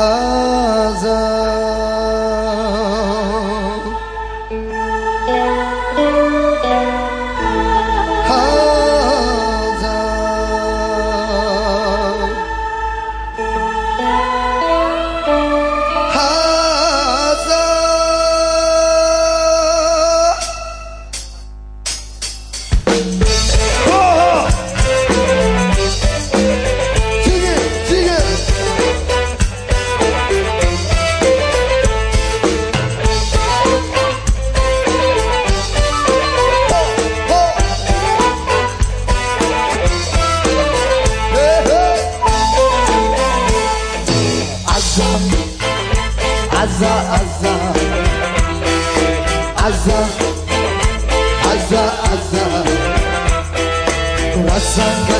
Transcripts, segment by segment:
hazar Aza, aza, aza, aza, aza, aza,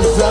casa.